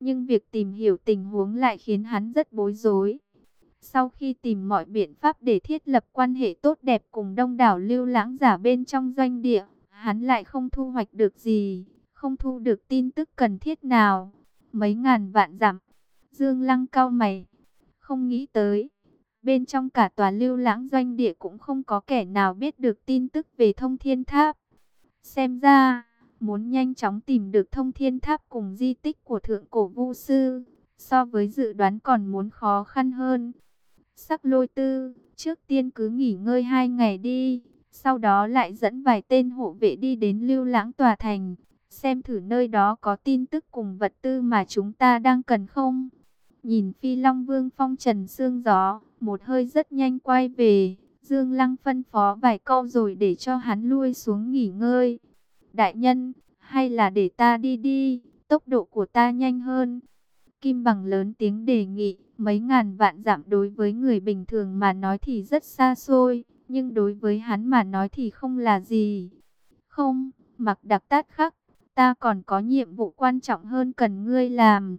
Nhưng việc tìm hiểu tình huống lại khiến hắn rất bối rối. Sau khi tìm mọi biện pháp để thiết lập quan hệ tốt đẹp cùng đông đảo lưu lãng giả bên trong doanh địa, hắn lại không thu hoạch được gì, không thu được tin tức cần thiết nào. Mấy ngàn vạn giảm Dương Lăng cao mày, không nghĩ tới. Bên trong cả tòa lưu lãng doanh địa cũng không có kẻ nào biết được tin tức về thông thiên tháp. Xem ra, muốn nhanh chóng tìm được thông thiên tháp cùng di tích của thượng cổ vu sư, so với dự đoán còn muốn khó khăn hơn. Sắc lôi tư, trước tiên cứ nghỉ ngơi hai ngày đi, sau đó lại dẫn vài tên hộ vệ đi đến lưu lãng tòa thành, xem thử nơi đó có tin tức cùng vật tư mà chúng ta đang cần không. Nhìn phi long vương phong trần sương gió, một hơi rất nhanh quay về, Dương Lăng phân phó vài câu rồi để cho hắn lui xuống nghỉ ngơi. Đại nhân, hay là để ta đi đi, tốc độ của ta nhanh hơn. Kim bằng lớn tiếng đề nghị, mấy ngàn vạn giảm đối với người bình thường mà nói thì rất xa xôi, nhưng đối với hắn mà nói thì không là gì. Không, mặc đặc tát khắc, ta còn có nhiệm vụ quan trọng hơn cần ngươi làm.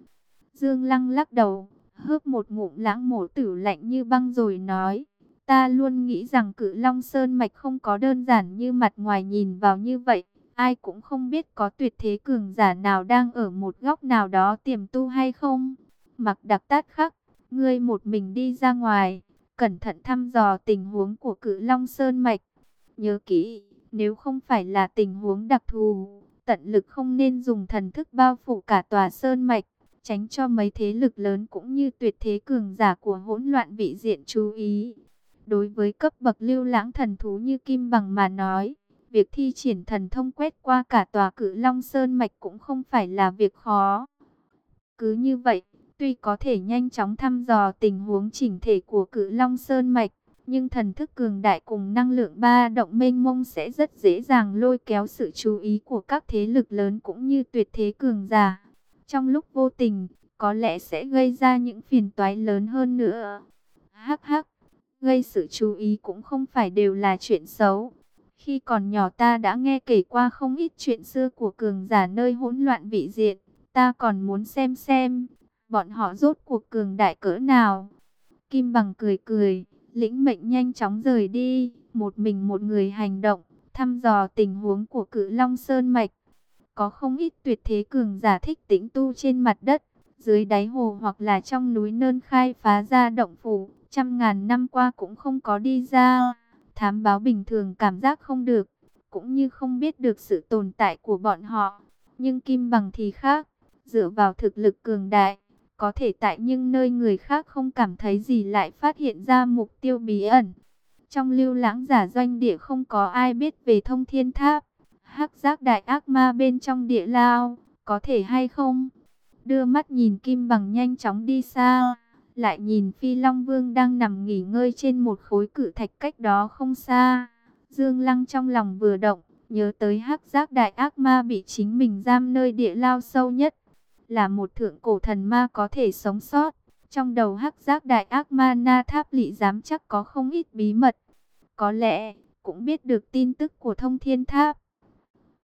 Dương Lăng lắc đầu, hớp một ngụm lãng mổ tử lạnh như băng rồi nói, ta luôn nghĩ rằng cự Long Sơn Mạch không có đơn giản như mặt ngoài nhìn vào như vậy. Ai cũng không biết có tuyệt thế cường giả nào đang ở một góc nào đó tiềm tu hay không. Mặc đặc tát khắc, ngươi một mình đi ra ngoài, cẩn thận thăm dò tình huống của cự Long Sơn Mạch. Nhớ kỹ, nếu không phải là tình huống đặc thù, tận lực không nên dùng thần thức bao phủ cả tòa Sơn Mạch, tránh cho mấy thế lực lớn cũng như tuyệt thế cường giả của hỗn loạn vị diện chú ý. Đối với cấp bậc lưu lãng thần thú như Kim Bằng mà nói, việc thi triển thần thông quét qua cả tòa cự Long Sơn Mạch cũng không phải là việc khó. Cứ như vậy, tuy có thể nhanh chóng thăm dò tình huống chỉnh thể của cự Long Sơn Mạch, nhưng thần thức cường đại cùng năng lượng ba động mênh mông sẽ rất dễ dàng lôi kéo sự chú ý của các thế lực lớn cũng như tuyệt thế cường giả. Trong lúc vô tình, có lẽ sẽ gây ra những phiền toái lớn hơn nữa. Hắc hắc, gây sự chú ý cũng không phải đều là chuyện xấu. Khi còn nhỏ ta đã nghe kể qua không ít chuyện xưa của cường giả nơi hỗn loạn vị diện. Ta còn muốn xem xem, bọn họ rốt cuộc cường đại cỡ nào. Kim bằng cười cười, lĩnh mệnh nhanh chóng rời đi, một mình một người hành động, thăm dò tình huống của cự Long Sơn Mạch. Có không ít tuyệt thế cường giả thích tĩnh tu trên mặt đất, dưới đáy hồ hoặc là trong núi nơn khai phá ra động phủ, trăm ngàn năm qua cũng không có đi ra. Thám báo bình thường cảm giác không được, cũng như không biết được sự tồn tại của bọn họ. Nhưng Kim Bằng thì khác, dựa vào thực lực cường đại, có thể tại những nơi người khác không cảm thấy gì lại phát hiện ra mục tiêu bí ẩn. Trong lưu lãng giả doanh địa không có ai biết về thông thiên tháp, hắc giác đại ác ma bên trong địa lao, có thể hay không? Đưa mắt nhìn Kim Bằng nhanh chóng đi xa lại nhìn Phi Long Vương đang nằm nghỉ ngơi trên một khối cự thạch cách đó không xa. Dương Lăng trong lòng vừa động, nhớ tới hắc giác đại ác ma bị chính mình giam nơi địa lao sâu nhất. Là một thượng cổ thần ma có thể sống sót. Trong đầu hắc giác đại ác ma na tháp lị dám chắc có không ít bí mật. Có lẽ, cũng biết được tin tức của thông thiên tháp.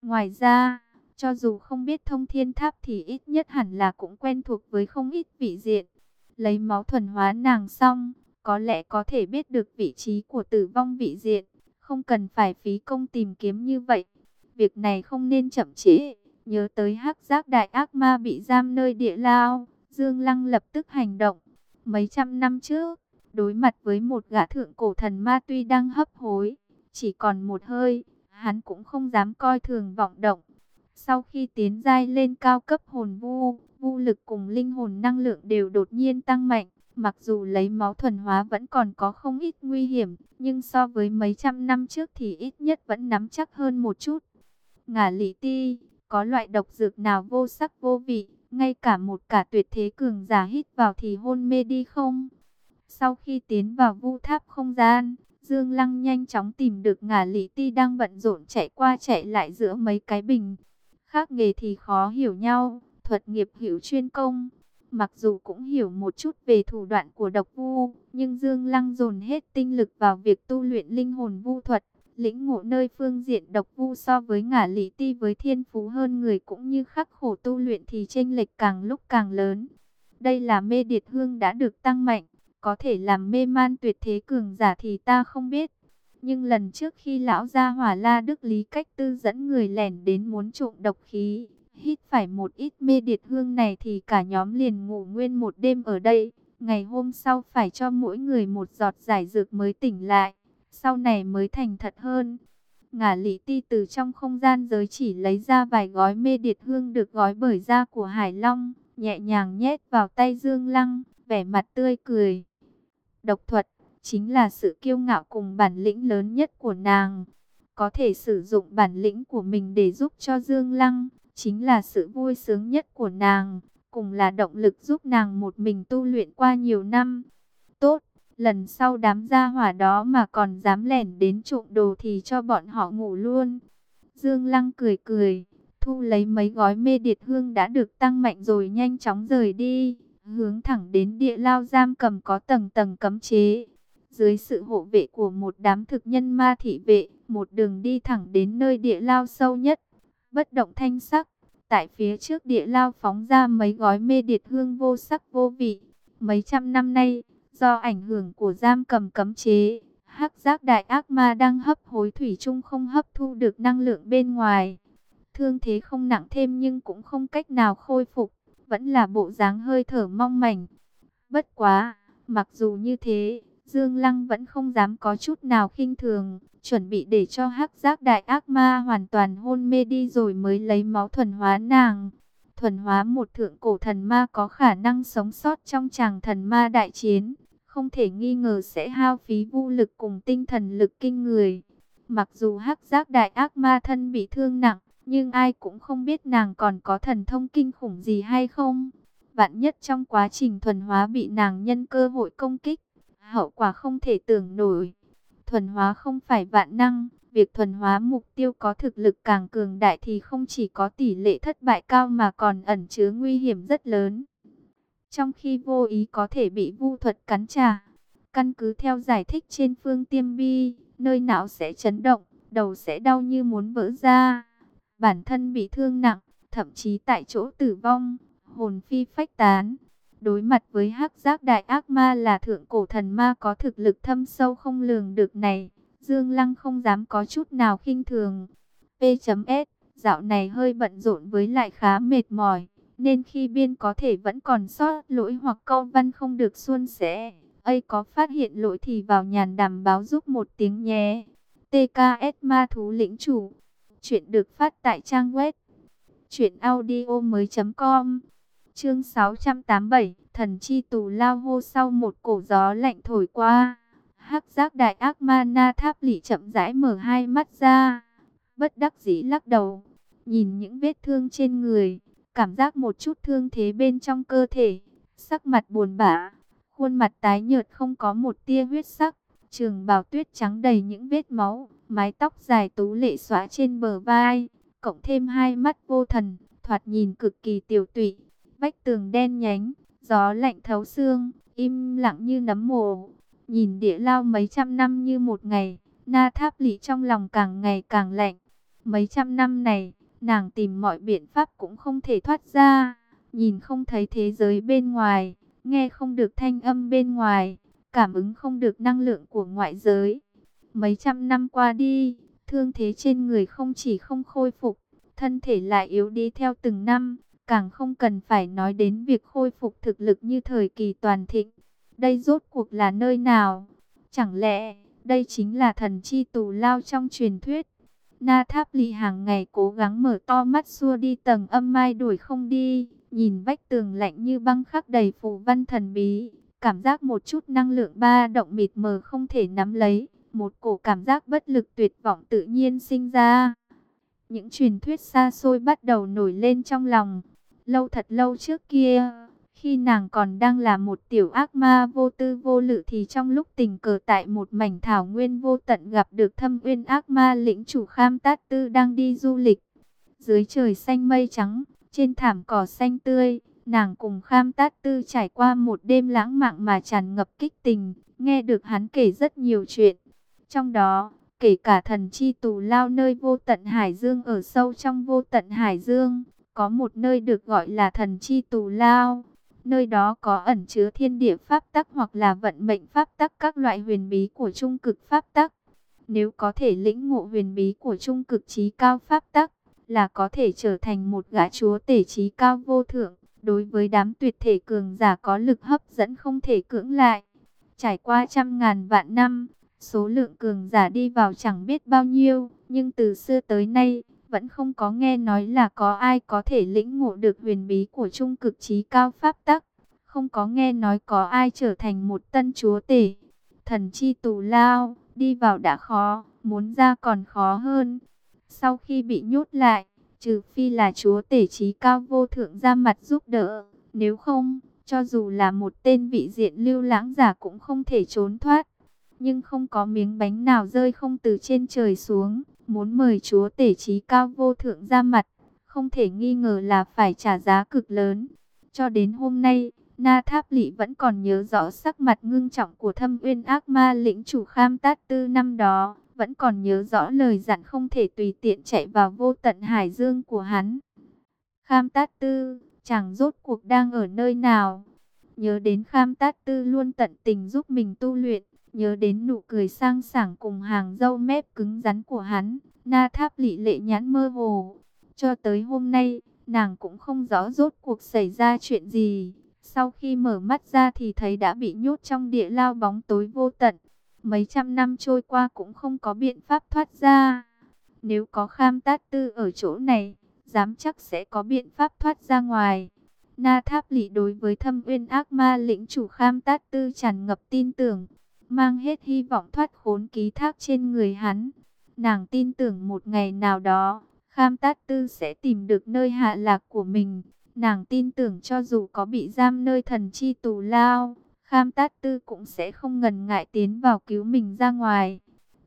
Ngoài ra, cho dù không biết thông thiên tháp thì ít nhất hẳn là cũng quen thuộc với không ít vị diện lấy máu thuần hóa nàng xong, có lẽ có thể biết được vị trí của tử vong vị diện, không cần phải phí công tìm kiếm như vậy. Việc này không nên chậm trễ, nhớ tới hắc giác đại ác ma bị giam nơi địa lao, Dương Lăng lập tức hành động. Mấy trăm năm trước, đối mặt với một gã thượng cổ thần ma tuy đang hấp hối, chỉ còn một hơi, hắn cũng không dám coi thường vọng động. Sau khi tiến giai lên cao cấp hồn vu, Vu lực cùng linh hồn năng lượng đều đột nhiên tăng mạnh. Mặc dù lấy máu thuần hóa vẫn còn có không ít nguy hiểm, nhưng so với mấy trăm năm trước thì ít nhất vẫn nắm chắc hơn một chút. Ngả lý ti, có loại độc dược nào vô sắc vô vị, ngay cả một cả tuyệt thế cường giả hít vào thì hôn mê đi không? Sau khi tiến vào vu tháp không gian, Dương Lăng nhanh chóng tìm được ngả lý ti đang bận rộn chạy qua chạy lại giữa mấy cái bình. Khác nghề thì khó hiểu nhau, thuật nghiệp hữu chuyên công. Mặc dù cũng hiểu một chút về thủ đoạn của độc vu, nhưng Dương Lăng dồn hết tinh lực vào việc tu luyện linh hồn vu thuật, lĩnh ngộ nơi phương diện độc vu so với ngả lý ti với thiên phú hơn người cũng như khắc khổ tu luyện thì chênh lệch càng lúc càng lớn. Đây là mê điệt hương đã được tăng mạnh, có thể làm mê man tuyệt thế cường giả thì ta không biết. Nhưng lần trước khi lão gia hỏa la đức lý cách tư dẫn người lẻn đến muốn trộm độc khí, hít phải một ít mê điệt hương này thì cả nhóm liền ngủ nguyên một đêm ở đây. Ngày hôm sau phải cho mỗi người một giọt giải dược mới tỉnh lại, sau này mới thành thật hơn. Ngả lý ti từ trong không gian giới chỉ lấy ra vài gói mê điệt hương được gói bởi da của Hải Long, nhẹ nhàng nhét vào tay Dương Lăng, vẻ mặt tươi cười. Độc thuật chính là sự kiêu ngạo cùng bản lĩnh lớn nhất của nàng. Có thể sử dụng bản lĩnh của mình để giúp cho Dương Lăng, chính là sự vui sướng nhất của nàng, cùng là động lực giúp nàng một mình tu luyện qua nhiều năm. Tốt, lần sau đám gia hỏa đó mà còn dám lẻn đến trộm đồ thì cho bọn họ ngủ luôn. Dương Lăng cười cười, thu lấy mấy gói mê điệt hương đã được tăng mạnh rồi nhanh chóng rời đi, hướng thẳng đến địa lao giam cầm có tầng tầng cấm chế. Dưới sự hộ vệ của một đám thực nhân ma thị vệ, một đường đi thẳng đến nơi địa lao sâu nhất, bất động thanh sắc. Tại phía trước địa lao phóng ra mấy gói mê điệt hương vô sắc vô vị. Mấy trăm năm nay, do ảnh hưởng của giam cầm cấm chế, hắc giác đại ác ma đang hấp hối thủy chung không hấp thu được năng lượng bên ngoài. Thương thế không nặng thêm nhưng cũng không cách nào khôi phục, vẫn là bộ dáng hơi thở mong mảnh. Bất quá, mặc dù như thế, Dương Lăng vẫn không dám có chút nào khinh thường, chuẩn bị để cho hắc giác đại ác ma hoàn toàn hôn mê đi rồi mới lấy máu thuần hóa nàng. Thuần hóa một thượng cổ thần ma có khả năng sống sót trong tràng thần ma đại chiến, không thể nghi ngờ sẽ hao phí vũ lực cùng tinh thần lực kinh người. Mặc dù hắc giác đại ác ma thân bị thương nặng, nhưng ai cũng không biết nàng còn có thần thông kinh khủng gì hay không. Vạn nhất trong quá trình thuần hóa bị nàng nhân cơ hội công kích, hậu quả không thể tưởng nổi. Thuần hóa không phải vạn năng, việc thuần hóa mục tiêu có thực lực càng cường đại thì không chỉ có tỷ lệ thất bại cao mà còn ẩn chứa nguy hiểm rất lớn. Trong khi vô ý có thể bị vu thuật cắn trả, căn cứ theo giải thích trên phương tiêm bi, nơi não sẽ chấn động, đầu sẽ đau như muốn vỡ ra. Bản thân bị thương nặng, thậm chí tại chỗ tử vong, hồn phi phách tán. Đối mặt với hắc giác đại ác ma là thượng cổ thần ma có thực lực thâm sâu không lường được này, Dương Lăng không dám có chút nào khinh thường. P.S. Dạo này hơi bận rộn với lại khá mệt mỏi, nên khi biên có thể vẫn còn sót lỗi hoặc câu văn không được suôn sẻ. ấy có phát hiện lỗi thì vào nhàn đàm báo giúp một tiếng nhé. TKS Ma Thú Lĩnh Chủ Chuyện được phát tại trang web Chuyện audio mới.com Chương 687, thần chi tù lao hô sau một cổ gió lạnh thổi qua. Hắc giác đại ác ma na tháp lỷ chậm rãi mở hai mắt ra. Bất đắc dĩ lắc đầu, nhìn những vết thương trên người, cảm giác một chút thương thế bên trong cơ thể. Sắc mặt buồn bã, khuôn mặt tái nhợt không có một tia huyết sắc. Trường bào tuyết trắng đầy những vết máu, mái tóc dài tú lệ xóa trên bờ vai, cộng thêm hai mắt vô thần, thoạt nhìn cực kỳ tiểu tụy Vách tường đen nhánh, gió lạnh thấu xương, im lặng như nấm mồ. Nhìn địa lao mấy trăm năm như một ngày, na tháp lỵ trong lòng càng ngày càng lạnh. Mấy trăm năm này, nàng tìm mọi biện pháp cũng không thể thoát ra. Nhìn không thấy thế giới bên ngoài, nghe không được thanh âm bên ngoài, cảm ứng không được năng lượng của ngoại giới. Mấy trăm năm qua đi, thương thế trên người không chỉ không khôi phục, thân thể lại yếu đi theo từng năm. Càng không cần phải nói đến việc khôi phục thực lực như thời kỳ toàn thịnh. Đây rốt cuộc là nơi nào? Chẳng lẽ đây chính là thần chi tù lao trong truyền thuyết? Na Tháp Ly hàng ngày cố gắng mở to mắt xua đi tầng âm mai đuổi không đi, nhìn vách tường lạnh như băng khắc đầy phù văn thần bí, cảm giác một chút năng lượng ba động mịt mờ không thể nắm lấy, một cổ cảm giác bất lực tuyệt vọng tự nhiên sinh ra. Những truyền thuyết xa xôi bắt đầu nổi lên trong lòng, Lâu thật lâu trước kia, khi nàng còn đang là một tiểu ác ma vô tư vô lự thì trong lúc tình cờ tại một mảnh thảo nguyên vô tận gặp được thâm uyên ác ma lĩnh chủ Kham Tát Tư đang đi du lịch. Dưới trời xanh mây trắng, trên thảm cỏ xanh tươi, nàng cùng Kham Tát Tư trải qua một đêm lãng mạn mà tràn ngập kích tình, nghe được hắn kể rất nhiều chuyện. Trong đó, kể cả thần chi tù lao nơi vô tận Hải Dương ở sâu trong vô tận Hải Dương, có một nơi được gọi là thần chi tù lao. Nơi đó có ẩn chứa thiên địa pháp tắc hoặc là vận mệnh pháp tắc các loại huyền bí của trung cực pháp tắc. Nếu có thể lĩnh ngộ huyền bí của trung cực trí cao pháp tắc, là có thể trở thành một gã chúa tể trí cao vô thượng. Đối với đám tuyệt thể cường giả có lực hấp dẫn không thể cưỡng lại. Trải qua trăm ngàn vạn năm, số lượng cường giả đi vào chẳng biết bao nhiêu, nhưng từ xưa tới nay, vẫn không có nghe nói là có ai có thể lĩnh ngộ được huyền bí của trung cực trí cao pháp tắc. Không có nghe nói có ai trở thành một tân chúa tể. Thần chi tù lao, đi vào đã khó, muốn ra còn khó hơn. Sau khi bị nhốt lại, trừ phi là chúa tể trí cao vô thượng ra mặt giúp đỡ. Nếu không, cho dù là một tên vị diện lưu lãng giả cũng không thể trốn thoát. Nhưng không có miếng bánh nào rơi không từ trên trời xuống. Muốn mời chúa tể trí cao vô thượng ra mặt, không thể nghi ngờ là phải trả giá cực lớn. Cho đến hôm nay, Na Tháp Lị vẫn còn nhớ rõ sắc mặt ngưng trọng của thâm uyên ác ma lĩnh chủ kham tát tư năm đó, vẫn còn nhớ rõ lời dặn không thể tùy tiện chạy vào vô tận hải dương của hắn. Kham tát tư, chàng rốt cuộc đang ở nơi nào? Nhớ đến kham tát tư luôn tận tình giúp mình tu luyện, nhớ đến nụ cười sang sảng cùng hàng râu mép cứng rắn của hắn, na tháp lị lệ nhãn mơ hồ. Cho tới hôm nay, nàng cũng không rõ rốt cuộc xảy ra chuyện gì. Sau khi mở mắt ra thì thấy đã bị nhốt trong địa lao bóng tối vô tận. Mấy trăm năm trôi qua cũng không có biện pháp thoát ra. Nếu có kham tát tư ở chỗ này, dám chắc sẽ có biện pháp thoát ra ngoài. Na Tháp Lị đối với thâm uyên ác ma lĩnh chủ kham tát tư tràn ngập tin tưởng, mang hết hy vọng thoát khốn ký thác trên người hắn. Nàng tin tưởng một ngày nào đó, kham tát tư sẽ tìm được nơi hạ lạc của mình. Nàng tin tưởng cho dù có bị giam nơi thần chi tù lao, kham tát tư cũng sẽ không ngần ngại tiến vào cứu mình ra ngoài.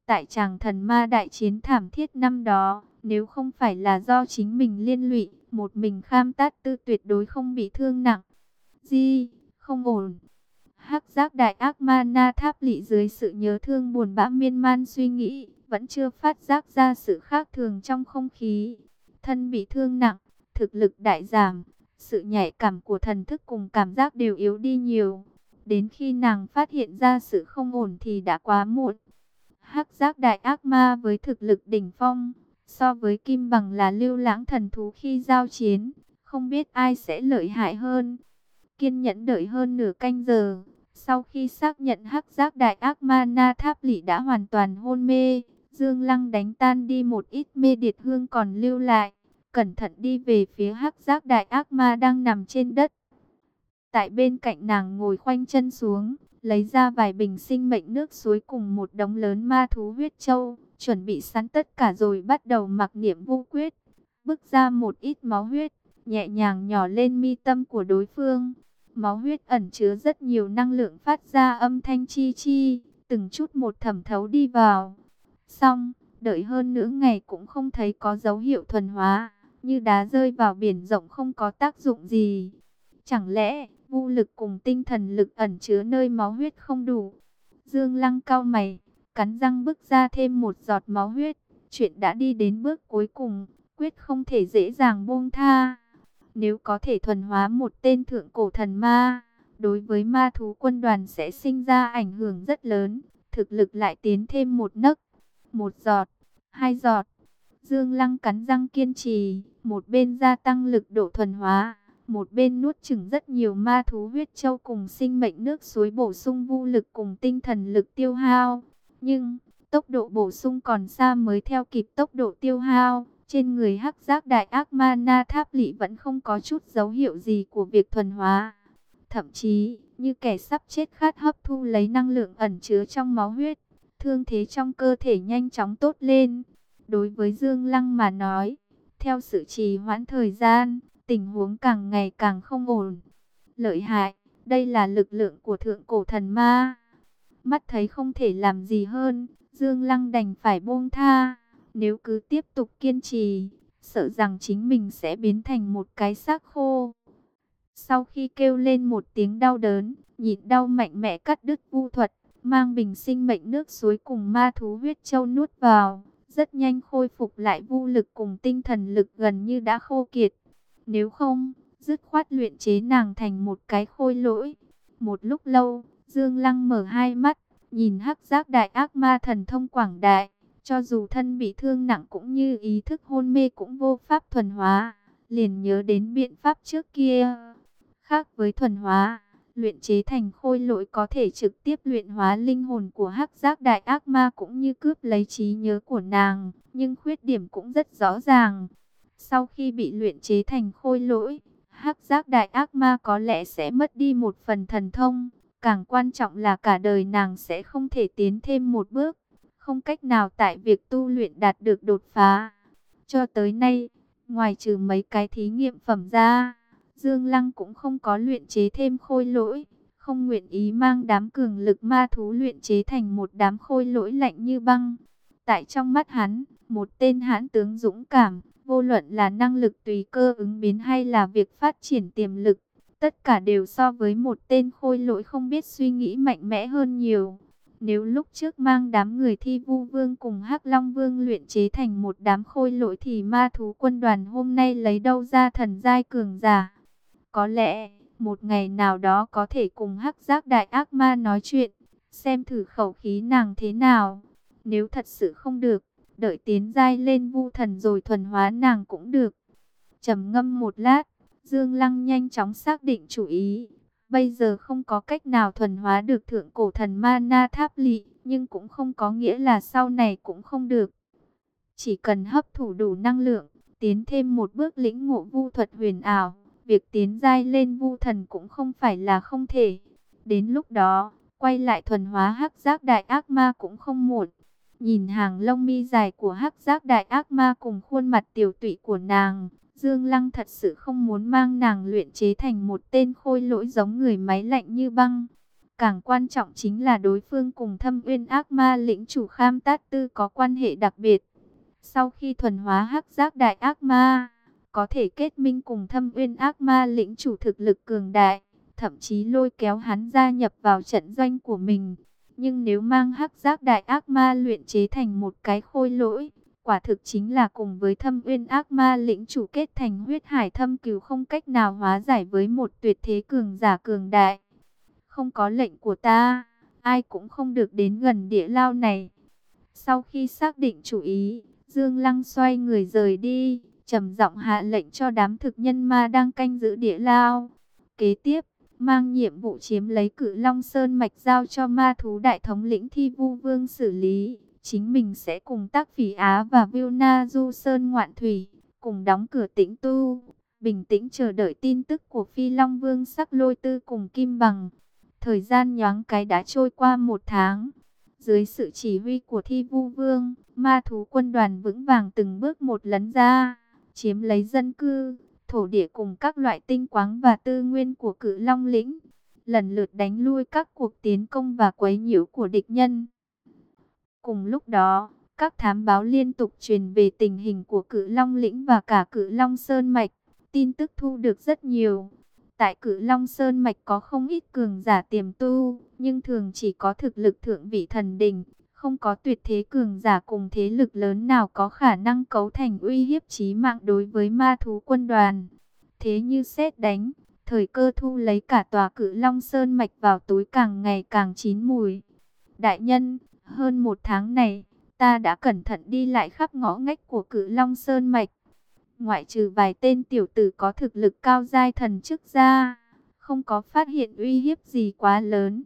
Tại chàng thần ma đại chiến thảm thiết năm đó, nếu không phải là do chính mình liên lụy, một mình kham tát tư tuyệt đối không bị thương nặng. Di, không ổn. Hắc giác đại ác ma na tháp lị dưới sự nhớ thương buồn bã miên man suy nghĩ, vẫn chưa phát giác ra sự khác thường trong không khí. Thân bị thương nặng, thực lực đại giảm, sự nhạy cảm của thần thức cùng cảm giác đều yếu đi nhiều. Đến khi nàng phát hiện ra sự không ổn thì đã quá muộn. Hắc giác đại ác ma với thực lực đỉnh phong, so với kim bằng là lưu lãng thần thú khi giao chiến, không biết ai sẽ lợi hại hơn. Kiên nhẫn đợi hơn nửa canh giờ, sau khi xác nhận hắc giác đại ác ma na tháp lỷ đã hoàn toàn hôn mê, Dương Lăng đánh tan đi một ít mê điệt hương còn lưu lại, cẩn thận đi về phía hắc giác đại ác ma đang nằm trên đất. Tại bên cạnh nàng ngồi khoanh chân xuống, lấy ra vài bình sinh mệnh nước suối cùng một đống lớn ma thú huyết châu, chuẩn bị sẵn tất cả rồi bắt đầu mặc niệm vô quyết, bước ra một ít máu huyết, nhẹ nhàng nhỏ lên mi tâm của đối phương. Máu huyết ẩn chứa rất nhiều năng lượng phát ra âm thanh chi chi, từng chút một thẩm thấu đi vào. Xong, đợi hơn nửa ngày cũng không thấy có dấu hiệu thuần hóa, như đá rơi vào biển rộng không có tác dụng gì. Chẳng lẽ, vô lực cùng tinh thần lực ẩn chứa nơi máu huyết không đủ? Dương Lăng cao mày, cắn răng bước ra thêm một giọt máu huyết. Chuyện đã đi đến bước cuối cùng, quyết không thể dễ dàng buông tha. Nếu có thể thuần hóa một tên thượng cổ thần ma, đối với ma thú quân đoàn sẽ sinh ra ảnh hưởng rất lớn, thực lực lại tiến thêm một nấc, một giọt, hai giọt. Dương Lăng cắn răng kiên trì, một bên gia tăng lực độ thuần hóa, một bên nuốt chửng rất nhiều ma thú huyết châu cùng sinh mệnh nước suối bổ sung vô lực cùng tinh thần lực tiêu hao. Nhưng, tốc độ bổ sung còn xa mới theo kịp tốc độ tiêu hao. Trên người hắc giác đại ác ma na tháp lị vẫn không có chút dấu hiệu gì của việc thuần hóa. Thậm chí, như kẻ sắp chết khát hấp thu lấy năng lượng ẩn chứa trong máu huyết. Thương thế trong cơ thể nhanh chóng tốt lên. Đối với Dương Lăng mà nói, theo sự trì hoãn thời gian, tình huống càng ngày càng không ổn. Lợi hại, đây là lực lượng của thượng cổ thần ma. Mắt thấy không thể làm gì hơn, Dương Lăng đành phải buông tha. Nếu cứ tiếp tục kiên trì, sợ rằng chính mình sẽ biến thành một cái xác khô. Sau khi kêu lên một tiếng đau đớn, nhịn đau mạnh mẽ cắt đứt vu thuật, mang bình sinh mệnh nước suối cùng ma thú huyết châu nuốt vào, rất nhanh khôi phục lại vu lực cùng tinh thần lực gần như đã khô kiệt. Nếu không, dứt khoát luyện chế nàng thành một cái khôi lỗi. Một lúc lâu, Dương Lăng mở hai mắt, nhìn hắc giác đại ác ma thần thông quảng đại, cho dù thân bị thương nặng cũng như ý thức hôn mê cũng vô pháp thuần hóa, liền nhớ đến biện pháp trước kia. Khác với thuần hóa, luyện chế thành khôi lỗi có thể trực tiếp luyện hóa linh hồn của hắc giác đại ác ma cũng như cướp lấy trí nhớ của nàng, nhưng khuyết điểm cũng rất rõ ràng. Sau khi bị luyện chế thành khôi lỗi, hắc giác đại ác ma có lẽ sẽ mất đi một phần thần thông, càng quan trọng là cả đời nàng sẽ không thể tiến thêm một bước, không cách nào tại việc tu luyện đạt được đột phá. Cho tới nay, ngoài trừ mấy cái thí nghiệm phẩm ra, Dương Lăng cũng không có luyện chế thêm khôi lỗi, không nguyện ý mang đám cường lực ma thú luyện chế thành một đám khôi lỗi lạnh như băng. Tại trong mắt hắn, một tên hãn tướng dũng cảm, vô luận là năng lực tùy cơ ứng biến hay là việc phát triển tiềm lực, tất cả đều so với một tên khôi lỗi không biết suy nghĩ mạnh mẽ hơn nhiều. Nếu lúc trước mang đám người thi vu vương cùng hắc long vương luyện chế thành một đám khôi lỗi thì ma thú quân đoàn hôm nay lấy đâu ra thần giai cường giả. Có lẽ, một ngày nào đó có thể cùng hắc giác đại ác ma nói chuyện, xem thử khẩu khí nàng thế nào. Nếu thật sự không được, đợi tiến giai lên vu thần rồi thuần hóa nàng cũng được. trầm ngâm một lát, Dương Lăng nhanh chóng xác định chủ ý. Bây giờ không có cách nào thuần hóa được thượng cổ thần ma na tháp lị, nhưng cũng không có nghĩa là sau này cũng không được. Chỉ cần hấp thụ đủ năng lượng, tiến thêm một bước lĩnh ngộ vu thuật huyền ảo, việc tiến giai lên vu thần cũng không phải là không thể. Đến lúc đó, quay lại thuần hóa hắc giác đại ác ma cũng không muộn. Nhìn hàng lông mi dài của hắc giác đại ác ma cùng khuôn mặt tiểu tụy của nàng, Dương Lăng thật sự không muốn mang nàng luyện chế thành một tên khôi lỗi giống người máy lạnh như băng. Càng quan trọng chính là đối phương cùng thâm uyên ác ma lĩnh chủ kham tát tư có quan hệ đặc biệt. Sau khi thuần hóa hắc giác đại ác ma, có thể kết minh cùng thâm uyên ác ma lĩnh chủ thực lực cường đại, thậm chí lôi kéo hắn gia nhập vào trận doanh của mình. Nhưng nếu mang hắc giác đại ác ma luyện chế thành một cái khôi lỗi, quả thực chính là cùng với thâm uyên ác ma lĩnh chủ kết thành huyết hải thâm cừu không cách nào hóa giải với một tuyệt thế cường giả cường đại. Không có lệnh của ta, ai cũng không được đến gần địa lao này. Sau khi xác định chủ ý, Dương Lăng xoay người rời đi, trầm giọng hạ lệnh cho đám thực nhân ma đang canh giữ địa lao. Kế tiếp, mang nhiệm vụ chiếm lấy cử Long Sơn Mạch giao cho ma thú đại thống lĩnh Thi Vu Vương xử lý. Chính mình sẽ cùng tác phỉ Á và Vilna Du Sơn ngoạn thủy, cùng đóng cửa tĩnh tu, bình tĩnh chờ đợi tin tức của Phi Long Vương sắc lôi tư cùng Kim Bằng. Thời gian nhoáng cái đã trôi qua một tháng. Dưới sự chỉ huy của Thi Vu Vương, ma thú quân đoàn vững vàng từng bước một lấn ra, chiếm lấy dân cư, thổ địa cùng các loại tinh quáng và tư nguyên của cự Long lĩnh, lần lượt đánh lui các cuộc tiến công và quấy nhiễu của địch nhân. Cùng lúc đó, các thám báo liên tục truyền về tình hình của cự Long lĩnh và cả cự Long Sơn Mạch, tin tức thu được rất nhiều. Tại cự Long Sơn Mạch có không ít cường giả tiềm tu, nhưng thường chỉ có thực lực thượng vị thần đỉnh không có tuyệt thế cường giả cùng thế lực lớn nào có khả năng cấu thành uy hiếp chí mạng đối với ma thú quân đoàn. Thế như xét đánh, thời cơ thu lấy cả tòa cự Long Sơn Mạch vào túi càng ngày càng chín mùi. Đại nhân, hơn một tháng này, ta đã cẩn thận đi lại khắp ngõ ngách của cự Long Sơn Mạch. Ngoại trừ vài tên tiểu tử có thực lực cao giai thần chức ra, không có phát hiện uy hiếp gì quá lớn.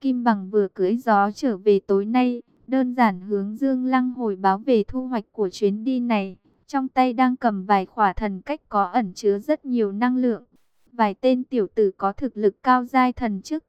Kim Bằng vừa cưỡi gió trở về tối nay, đơn giản hướng Dương Lăng hồi báo về thu hoạch của chuyến đi này. Trong tay đang cầm vài khỏa thần cách có ẩn chứa rất nhiều năng lượng. Vài tên tiểu tử có thực lực cao giai thần chức.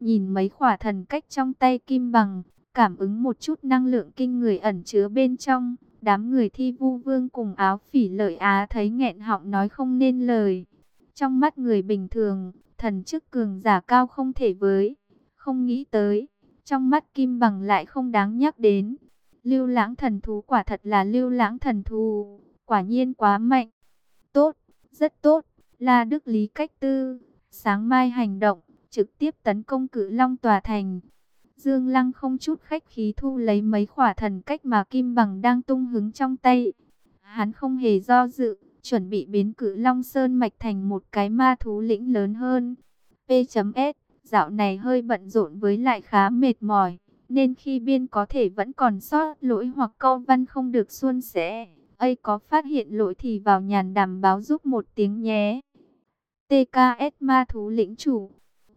Nhìn mấy khỏa thần cách trong tay Kim Bằng, cảm ứng một chút năng lượng kinh người ẩn chứa bên trong. Đám người thi vu vương cùng áo phỉ lợi á thấy nghẹn họng nói không nên lời. Trong mắt người bình thường, thần chức cường giả cao không thể với. Không nghĩ tới, trong mắt kim bằng lại không đáng nhắc đến. Lưu lãng thần thú quả thật là lưu lãng thần thú, quả nhiên quá mạnh. Tốt, rất tốt, là đức lý cách tư, sáng mai hành động, trực tiếp tấn công cử long tòa thành. Dương Lăng không chút khách khí thu lấy mấy khỏa thần cách mà Kim Bằng đang tung hứng trong tay. Hắn không hề do dự, chuẩn bị biến cử Long Sơn Mạch thành một cái ma thú lĩnh lớn hơn. P.S. Dạo này hơi bận rộn với lại khá mệt mỏi, nên khi biên có thể vẫn còn sót lỗi hoặc câu văn không được suôn sẻ. ấy có phát hiện lỗi thì vào nhàn đàm báo giúp một tiếng nhé. TKS Ma Thú Lĩnh Chủ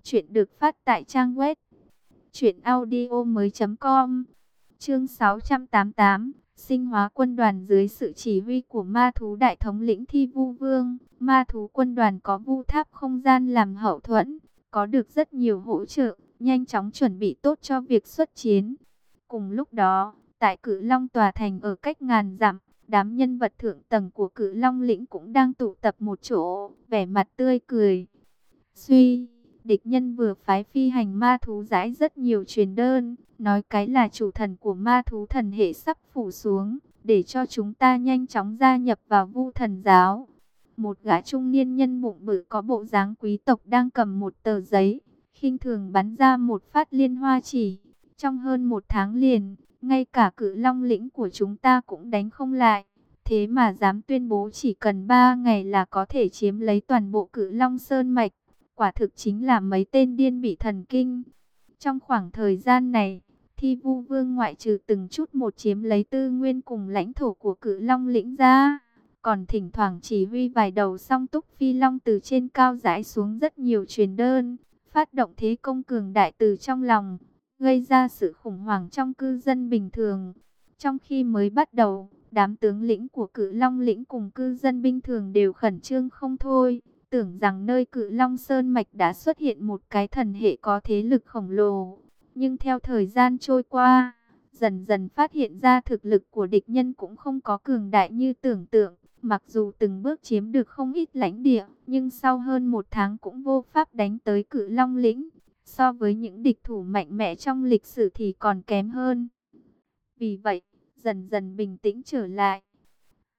Chuyện được phát tại trang web Chuyện audio mới com. Chương 688 Sinh hóa quân đoàn dưới sự chỉ huy của ma thú đại thống lĩnh Thi Vu Vương. Ma thú quân đoàn có vu tháp không gian làm hậu thuẫn, Có được rất nhiều hỗ trợ, Nhanh chóng chuẩn bị tốt cho việc xuất chiến. Cùng lúc đó, Tại cử Long Tòa Thành ở cách ngàn dặm, Đám nhân vật thượng tầng của cử Long Lĩnh cũng đang tụ tập một chỗ, Vẻ mặt tươi cười. Suy Địch nhân vừa phái phi hành ma thú giải rất nhiều truyền đơn, nói cái là chủ thần của ma thú thần hệ sắp phủ xuống, để cho chúng ta nhanh chóng gia nhập vào vu thần giáo. Một gã trung niên nhân bụng bự có bộ dáng quý tộc đang cầm một tờ giấy, khinh thường bắn ra một phát liên hoa chỉ. Trong hơn một tháng liền, ngay cả cự long lĩnh của chúng ta cũng đánh không lại. Thế mà dám tuyên bố chỉ cần 3 ngày là có thể chiếm lấy toàn bộ cự long sơn mạch quả thực chính là mấy tên điên bị thần kinh. Trong khoảng thời gian này, Thi Vu Vương ngoại trừ từng chút một chiếm lấy tư nguyên cùng lãnh thổ của cự long lĩnh ra, còn thỉnh thoảng chỉ huy vài đầu song túc phi long từ trên cao rải xuống rất nhiều truyền đơn, phát động thế công cường đại từ trong lòng, gây ra sự khủng hoảng trong cư dân bình thường. Trong khi mới bắt đầu, đám tướng lĩnh của cự long lĩnh cùng cư dân bình thường đều khẩn trương không thôi tưởng rằng nơi cự Long Sơn Mạch đã xuất hiện một cái thần hệ có thế lực khổng lồ. Nhưng theo thời gian trôi qua, dần dần phát hiện ra thực lực của địch nhân cũng không có cường đại như tưởng tượng. Mặc dù từng bước chiếm được không ít lãnh địa, nhưng sau hơn một tháng cũng vô pháp đánh tới cự Long Lĩnh. So với những địch thủ mạnh mẽ trong lịch sử thì còn kém hơn. Vì vậy, dần dần bình tĩnh trở lại.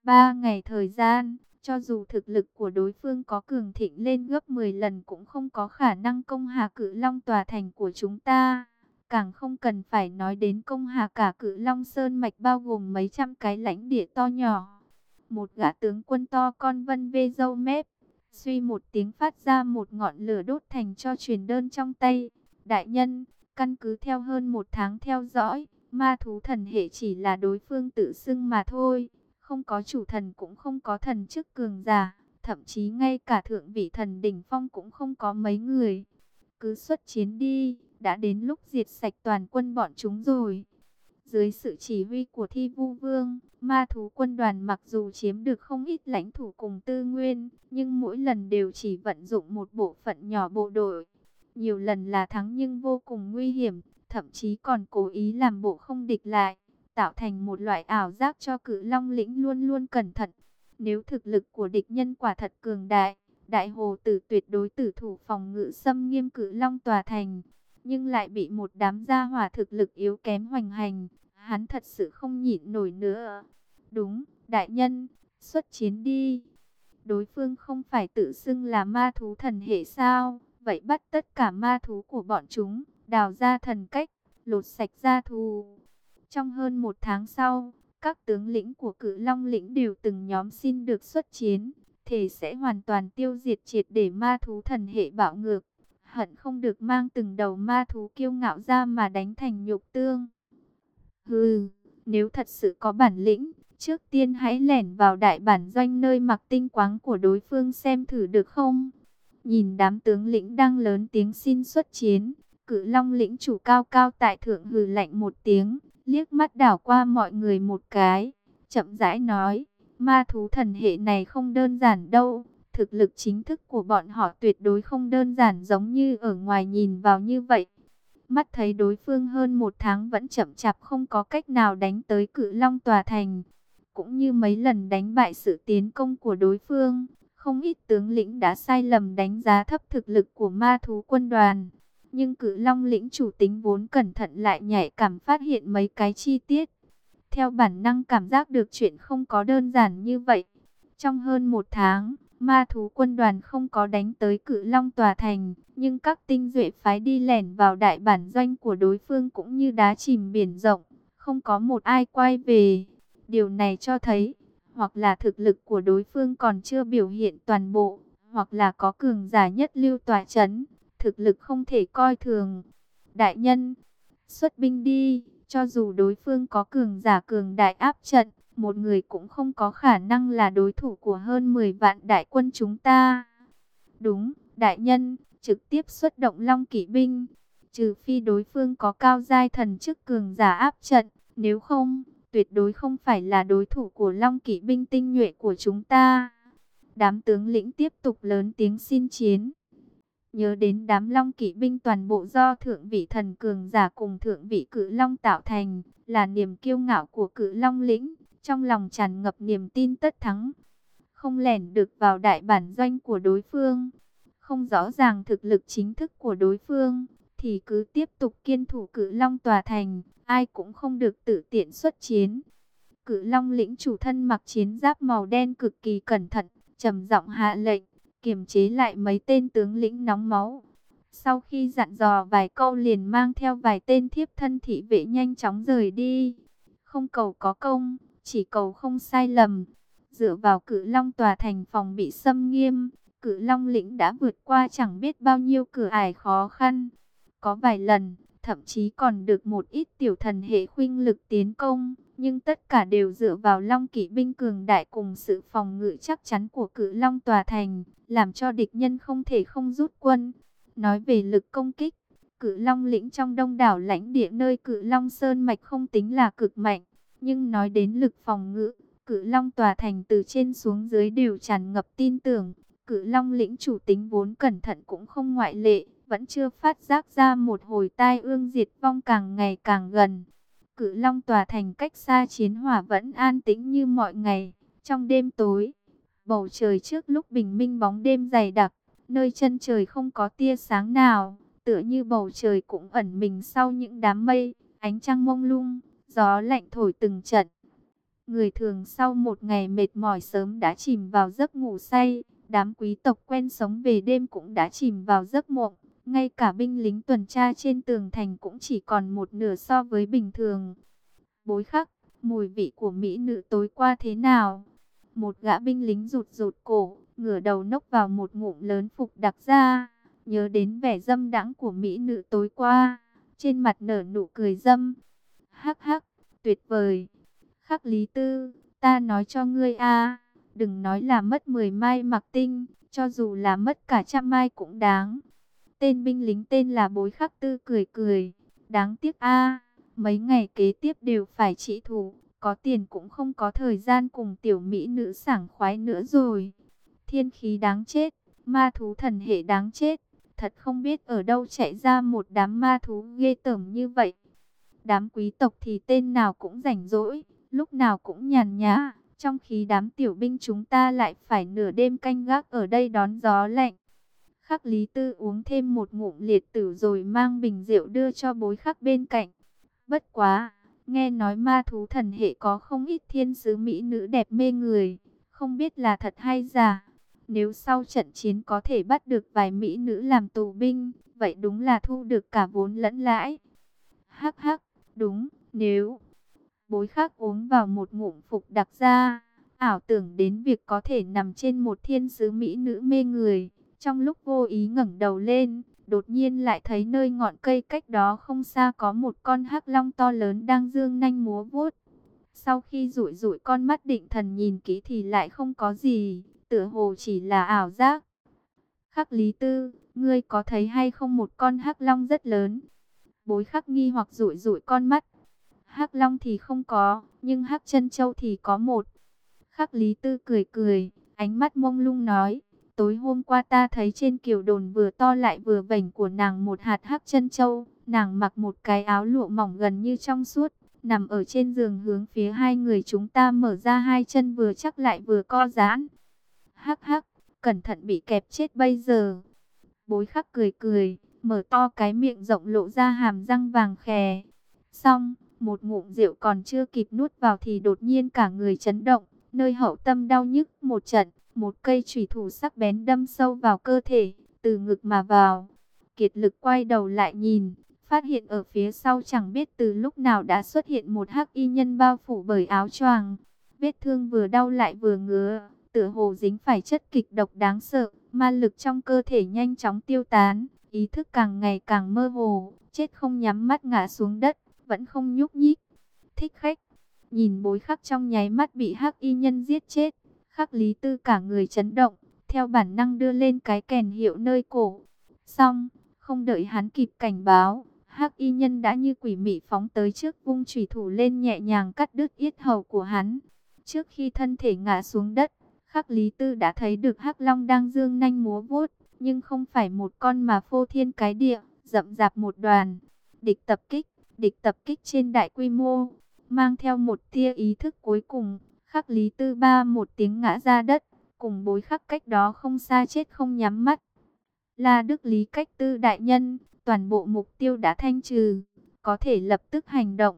Ba ngày thời gian, cho dù thực lực của đối phương có cường thịnh lên gấp 10 lần cũng không có khả năng công hà cự long tòa thành của chúng ta. Càng không cần phải nói đến công hà cả cự long sơn mạch bao gồm mấy trăm cái lãnh địa to nhỏ. Một gã tướng quân to con vân vê dâu mép, suy một tiếng phát ra một ngọn lửa đốt thành cho truyền đơn trong tay. Đại nhân, căn cứ theo hơn một tháng theo dõi, ma thú thần hệ chỉ là đối phương tự xưng mà thôi không có chủ thần cũng không có thần chức cường giả, thậm chí ngay cả thượng vị thần đỉnh phong cũng không có mấy người. Cứ xuất chiến đi, đã đến lúc diệt sạch toàn quân bọn chúng rồi. Dưới sự chỉ huy của Thi Vu Vương, ma thú quân đoàn mặc dù chiếm được không ít lãnh thủ cùng tư nguyên, nhưng mỗi lần đều chỉ vận dụng một bộ phận nhỏ bộ đội. Nhiều lần là thắng nhưng vô cùng nguy hiểm, thậm chí còn cố ý làm bộ không địch lại tạo thành một loại ảo giác cho cự long lĩnh luôn luôn cẩn thận. Nếu thực lực của địch nhân quả thật cường đại, đại hồ tử tuyệt đối tử thủ phòng ngự xâm nghiêm cự long tòa thành, nhưng lại bị một đám gia hỏa thực lực yếu kém hoành hành, hắn thật sự không nhịn nổi nữa. Đúng, đại nhân, xuất chiến đi. Đối phương không phải tự xưng là ma thú thần hệ sao, vậy bắt tất cả ma thú của bọn chúng, đào ra thần cách, lột sạch gia thù. Trong hơn một tháng sau, các tướng lĩnh của cự long lĩnh đều từng nhóm xin được xuất chiến, thể sẽ hoàn toàn tiêu diệt triệt để ma thú thần hệ bạo ngược. Hận không được mang từng đầu ma thú kiêu ngạo ra mà đánh thành nhục tương. Hừ, nếu thật sự có bản lĩnh, trước tiên hãy lẻn vào đại bản doanh nơi mặc tinh quáng của đối phương xem thử được không? Nhìn đám tướng lĩnh đang lớn tiếng xin xuất chiến, cự long lĩnh chủ cao cao tại thượng hừ lạnh một tiếng, liếc mắt đảo qua mọi người một cái, chậm rãi nói, ma thú thần hệ này không đơn giản đâu, thực lực chính thức của bọn họ tuyệt đối không đơn giản giống như ở ngoài nhìn vào như vậy. Mắt thấy đối phương hơn một tháng vẫn chậm chạp không có cách nào đánh tới cự long tòa thành, cũng như mấy lần đánh bại sự tiến công của đối phương, không ít tướng lĩnh đã sai lầm đánh giá thấp thực lực của ma thú quân đoàn. Nhưng cử long lĩnh chủ tính vốn cẩn thận lại nhạy cảm phát hiện mấy cái chi tiết. Theo bản năng cảm giác được chuyện không có đơn giản như vậy. Trong hơn một tháng, Ma thú quân đoàn không có đánh tới cự long tòa thành, nhưng các tinh duệ phái đi lẻn vào đại bản doanh của đối phương cũng như đá chìm biển rộng, không có một ai quay về. Điều này cho thấy, hoặc là thực lực của đối phương còn chưa biểu hiện toàn bộ, hoặc là có cường giả nhất lưu tòa chấn, thực lực không thể coi thường. Đại nhân, xuất binh đi, cho dù đối phương có cường giả cường đại áp trận, một người cũng không có khả năng là đối thủ của hơn 10 vạn đại quân chúng ta. Đúng, đại nhân, trực tiếp xuất động long kỵ binh, trừ phi đối phương có cao giai thần chức cường giả áp trận, nếu không, tuyệt đối không phải là đối thủ của long kỵ binh tinh nhuệ của chúng ta. Đám tướng lĩnh tiếp tục lớn tiếng xin chiến. Nhớ đến đám long kỵ binh toàn bộ do thượng vị thần cường giả cùng thượng vị cử long tạo thành, là niềm kiêu ngạo của cử long lĩnh, trong lòng tràn ngập niềm tin tất thắng. Không lẻn được vào đại bản doanh của đối phương, không rõ ràng thực lực chính thức của đối phương, thì cứ tiếp tục kiên thủ cử long tòa thành, ai cũng không được tự tiện xuất chiến. Cử long lĩnh chủ thân mặc chiến giáp màu đen cực kỳ cẩn thận, trầm giọng hạ lệnh, kiềm chế lại mấy tên tướng lĩnh nóng máu. Sau khi dặn dò vài câu liền mang theo vài tên thiếp thân thị vệ nhanh chóng rời đi. Không cầu có công, chỉ cầu không sai lầm. Dựa vào cử long tòa thành phòng bị xâm nghiêm, cử long lĩnh đã vượt qua chẳng biết bao nhiêu cửa ải khó khăn. Có vài lần, thậm chí còn được một ít tiểu thần hệ khuynh lực tiến công, nhưng tất cả đều dựa vào long kỵ binh cường đại cùng sự phòng ngự chắc chắn của cự long tòa thành, làm cho địch nhân không thể không rút quân. Nói về lực công kích, cự long lĩnh trong đông đảo lãnh địa nơi cự long sơn mạch không tính là cực mạnh, nhưng nói đến lực phòng ngự, cự long tòa thành từ trên xuống dưới đều tràn ngập tin tưởng, cự long lĩnh chủ tính vốn cẩn thận cũng không ngoại lệ vẫn chưa phát giác ra một hồi tai ương diệt vong càng ngày càng gần. Cử Long tòa thành cách xa chiến hỏa vẫn an tĩnh như mọi ngày. Trong đêm tối, bầu trời trước lúc bình minh bóng đêm dày đặc, nơi chân trời không có tia sáng nào, tựa như bầu trời cũng ẩn mình sau những đám mây, ánh trăng mông lung, gió lạnh thổi từng trận. Người thường sau một ngày mệt mỏi sớm đã chìm vào giấc ngủ say, đám quý tộc quen sống về đêm cũng đã chìm vào giấc mộng. Ngay cả binh lính tuần tra trên tường thành cũng chỉ còn một nửa so với bình thường. Bối khắc, mùi vị của mỹ nữ tối qua thế nào? Một gã binh lính rụt rụt cổ, ngửa đầu nốc vào một ngụm lớn phục đặc ra. Nhớ đến vẻ dâm đãng của mỹ nữ tối qua, trên mặt nở nụ cười dâm. Hắc hắc, tuyệt vời. Khắc lý tư, ta nói cho ngươi a đừng nói là mất 10 mai mặc tinh, cho dù là mất cả trăm mai cũng đáng. Tên binh lính tên là Bối Khắc Tư cười cười. Đáng tiếc a mấy ngày kế tiếp đều phải trị thủ. Có tiền cũng không có thời gian cùng tiểu mỹ nữ sảng khoái nữa rồi. Thiên khí đáng chết, ma thú thần hệ đáng chết. Thật không biết ở đâu chạy ra một đám ma thú ghê tởm như vậy. Đám quý tộc thì tên nào cũng rảnh rỗi, lúc nào cũng nhàn nhã. Trong khi đám tiểu binh chúng ta lại phải nửa đêm canh gác ở đây đón gió lạnh. Khắc Lý Tư uống thêm một ngụm liệt tử rồi mang bình rượu đưa cho bối khắc bên cạnh. Bất quá, nghe nói ma thú thần hệ có không ít thiên sứ mỹ nữ đẹp mê người, không biết là thật hay giả. Nếu sau trận chiến có thể bắt được vài mỹ nữ làm tù binh, vậy đúng là thu được cả vốn lẫn lãi. Hắc hắc, đúng, nếu bối khắc uống vào một ngụm phục đặc ra, ảo tưởng đến việc có thể nằm trên một thiên sứ mỹ nữ mê người trong lúc vô ý ngẩng đầu lên, đột nhiên lại thấy nơi ngọn cây cách đó không xa có một con hắc long to lớn đang dương nanh múa vuốt. Sau khi rủi rủi con mắt định thần nhìn kỹ thì lại không có gì, tựa hồ chỉ là ảo giác. Khắc Lý Tư, ngươi có thấy hay không một con hắc long rất lớn? Bối khắc nghi hoặc rủi rủi con mắt. Hắc long thì không có, nhưng hắc chân châu thì có một. Khắc Lý Tư cười cười, ánh mắt mông lung nói, Tối hôm qua ta thấy trên kiều đồn vừa to lại vừa vảnh của nàng một hạt hắc chân châu. Nàng mặc một cái áo lụa mỏng gần như trong suốt, nằm ở trên giường hướng phía hai người chúng ta mở ra hai chân vừa chắc lại vừa co giãn. Hắc hắc, cẩn thận bị kẹp chết bây giờ. Bối khắc cười cười, mở to cái miệng rộng lộ ra hàm răng vàng khè. Xong, một ngụm rượu còn chưa kịp nuốt vào thì đột nhiên cả người chấn động, nơi hậu tâm đau nhức một trận một cây chủy thủ sắc bén đâm sâu vào cơ thể, từ ngực mà vào. Kiệt lực quay đầu lại nhìn, phát hiện ở phía sau chẳng biết từ lúc nào đã xuất hiện một hắc y nhân bao phủ bởi áo choàng. Vết thương vừa đau lại vừa ngứa, tựa hồ dính phải chất kịch độc đáng sợ, ma lực trong cơ thể nhanh chóng tiêu tán, ý thức càng ngày càng mơ hồ, chết không nhắm mắt ngã xuống đất, vẫn không nhúc nhích. Thích khách, nhìn bối khắc trong nháy mắt bị hắc y nhân giết chết, khắc lý tư cả người chấn động, theo bản năng đưa lên cái kèn hiệu nơi cổ. Xong, không đợi hắn kịp cảnh báo, hắc y nhân đã như quỷ mị phóng tới trước vung chủy thủ lên nhẹ nhàng cắt đứt yết hầu của hắn. Trước khi thân thể ngã xuống đất, khắc lý tư đã thấy được hắc long đang dương nanh múa vuốt, nhưng không phải một con mà phô thiên cái địa, rậm rạp một đoàn. Địch tập kích, địch tập kích trên đại quy mô, mang theo một tia ý thức cuối cùng, khắc lý tư ba một tiếng ngã ra đất, cùng bối khắc cách đó không xa chết không nhắm mắt. La Đức Lý cách tư đại nhân, toàn bộ mục tiêu đã thanh trừ, có thể lập tức hành động.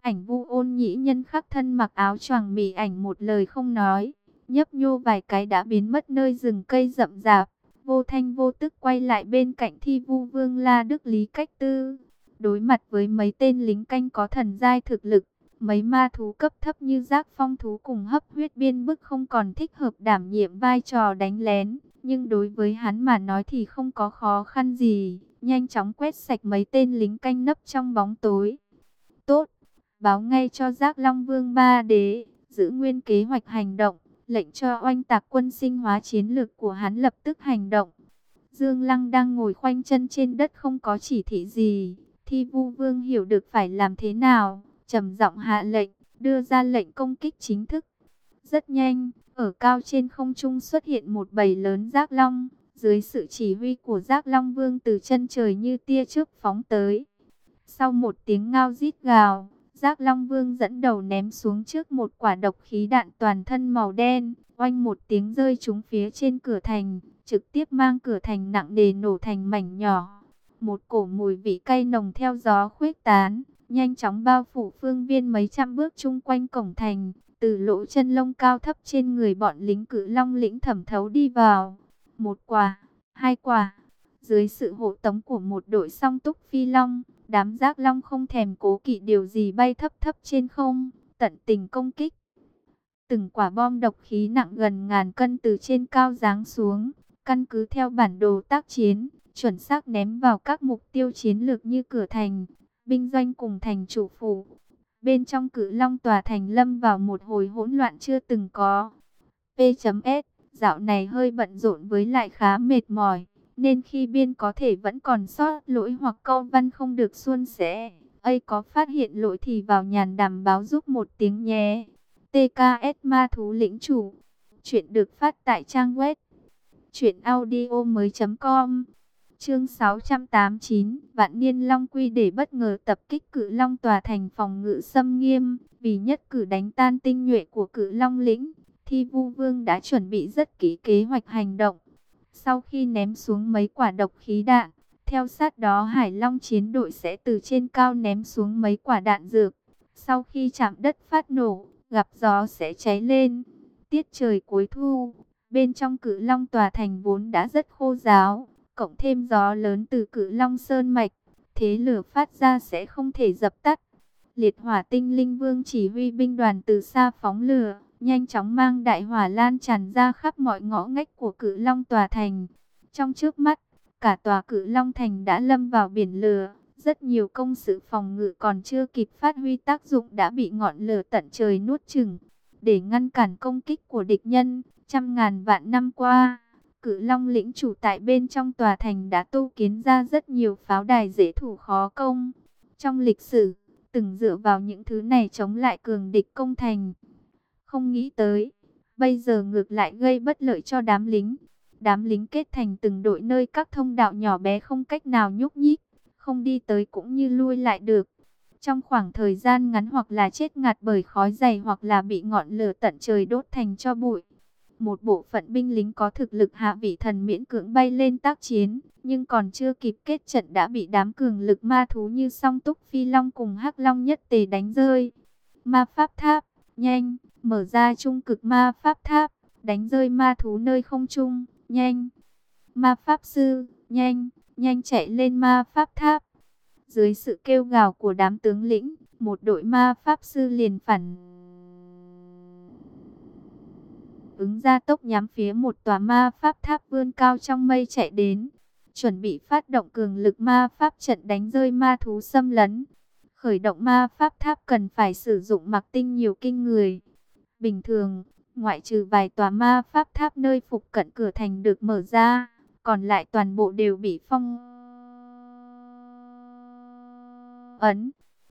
Ảnh vu ôn nhĩ nhân khắc thân mặc áo choàng mỉ ảnh một lời không nói, nhấp nhô vài cái đã biến mất nơi rừng cây rậm rạp, vô thanh vô tức quay lại bên cạnh thi vu vương La Đức Lý cách tư. Đối mặt với mấy tên lính canh có thần giai thực lực, mấy ma thú cấp thấp như giác phong thú cùng hấp huyết biên bức không còn thích hợp đảm nhiệm vai trò đánh lén. Nhưng đối với hắn mà nói thì không có khó khăn gì, nhanh chóng quét sạch mấy tên lính canh nấp trong bóng tối. Tốt, báo ngay cho giác Long Vương Ba Đế, giữ nguyên kế hoạch hành động, lệnh cho oanh tạc quân sinh hóa chiến lược của hắn lập tức hành động. Dương Lăng đang ngồi khoanh chân trên đất không có chỉ thị gì, Thi Vu Vương hiểu được phải làm thế nào, trầm giọng hạ lệnh, đưa ra lệnh công kích chính thức. Rất nhanh, ở cao trên không trung xuất hiện một bầy lớn giác long, dưới sự chỉ huy của giác long vương từ chân trời như tia chớp phóng tới. Sau một tiếng ngao rít gào, giác long vương dẫn đầu ném xuống trước một quả độc khí đạn toàn thân màu đen, oanh một tiếng rơi trúng phía trên cửa thành, trực tiếp mang cửa thành nặng nề nổ thành mảnh nhỏ. Một cổ mùi vị cay nồng theo gió khuếch tán, nhanh chóng bao phủ phương viên mấy trăm bước chung quanh cổng thành, từ lỗ chân lông cao thấp trên người bọn lính cử long lĩnh thẩm thấu đi vào. Một quả, hai quả, dưới sự hộ tống của một đội song túc phi long, đám giác long không thèm cố kỵ điều gì bay thấp thấp trên không, tận tình công kích. Từng quả bom độc khí nặng gần ngàn cân từ trên cao giáng xuống, căn cứ theo bản đồ tác chiến, chuẩn xác ném vào các mục tiêu chiến lược như cửa thành, binh doanh cùng thành chủ phủ. Bên trong cử long tòa thành lâm vào một hồi hỗn loạn chưa từng có. P.S. Dạo này hơi bận rộn với lại khá mệt mỏi, nên khi biên có thể vẫn còn sót lỗi hoặc câu văn không được suôn sẻ. ấy có phát hiện lỗi thì vào nhàn đàm báo giúp một tiếng nhé. TKS Ma Thú Lĩnh Chủ Chuyện được phát tại trang web Chuyện audio mới.com Chương 689, Vạn Niên Long Quy để bất ngờ tập kích cự Long tòa thành phòng ngự xâm nghiêm, vì nhất cử đánh tan tinh nhuệ của cự Long lĩnh, Thi Vu Vương đã chuẩn bị rất kỹ kế hoạch hành động. Sau khi ném xuống mấy quả độc khí đạn, theo sát đó Hải Long chiến đội sẽ từ trên cao ném xuống mấy quả đạn dược. Sau khi chạm đất phát nổ, gặp gió sẽ cháy lên. Tiết trời cuối thu, bên trong cự Long tòa thành vốn đã rất khô giáo cộng thêm gió lớn từ cử Long Sơn Mạch, thế lửa phát ra sẽ không thể dập tắt. Liệt hỏa tinh linh vương chỉ huy binh đoàn từ xa phóng lửa, nhanh chóng mang đại hỏa lan tràn ra khắp mọi ngõ ngách của cử Long Tòa Thành. Trong trước mắt, cả tòa cử Long Thành đã lâm vào biển lửa, rất nhiều công sự phòng ngự còn chưa kịp phát huy tác dụng đã bị ngọn lửa tận trời nuốt chừng. Để ngăn cản công kích của địch nhân, trăm ngàn vạn năm qua Cự Long lĩnh chủ tại bên trong tòa thành đã tu kiến ra rất nhiều pháo đài dễ thủ khó công. Trong lịch sử, từng dựa vào những thứ này chống lại cường địch công thành. Không nghĩ tới, bây giờ ngược lại gây bất lợi cho đám lính. Đám lính kết thành từng đội nơi các thông đạo nhỏ bé không cách nào nhúc nhích, không đi tới cũng như lui lại được. Trong khoảng thời gian ngắn hoặc là chết ngạt bởi khói dày hoặc là bị ngọn lửa tận trời đốt thành cho bụi một bộ phận binh lính có thực lực hạ vị thần miễn cưỡng bay lên tác chiến, nhưng còn chưa kịp kết trận đã bị đám cường lực ma thú như song túc phi long cùng hắc long nhất tề đánh rơi. Ma pháp tháp, nhanh, mở ra trung cực ma pháp tháp, đánh rơi ma thú nơi không trung, nhanh. Ma pháp sư, nhanh, nhanh chạy lên ma pháp tháp. Dưới sự kêu gào của đám tướng lĩnh, một đội ma pháp sư liền phản ứng ra tốc nhắm phía một tòa ma pháp tháp vươn cao trong mây chạy đến, chuẩn bị phát động cường lực ma pháp trận đánh rơi ma thú xâm lấn. Khởi động ma pháp tháp cần phải sử dụng mặc tinh nhiều kinh người. Bình thường, ngoại trừ vài tòa ma pháp tháp nơi phục cận cửa thành được mở ra, còn lại toàn bộ đều bị phong ấn.